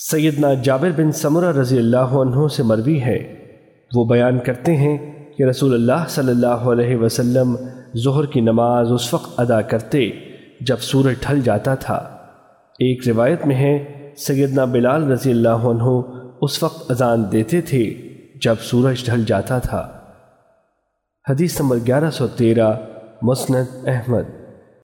سیدنا جابر بن سمرہ رضی اللہ عنہ سے مروی ہے۔ وہ بیان کرتے ہیں کہ رسول اللہ صلی اللہ علیہ وسلم ظہر کی نماز اس وقت ادا کرتے جب سورج ڈھل جاتا تھا۔ ایک روایت میں ہے، سیدنا بلال رضی اللہ عنہ اس وقت اذان دیتے تھے جب سورج ڈھل جاتا تھا۔ حدیث نمبر گیارہ سو تیرہ، مسند احمد۔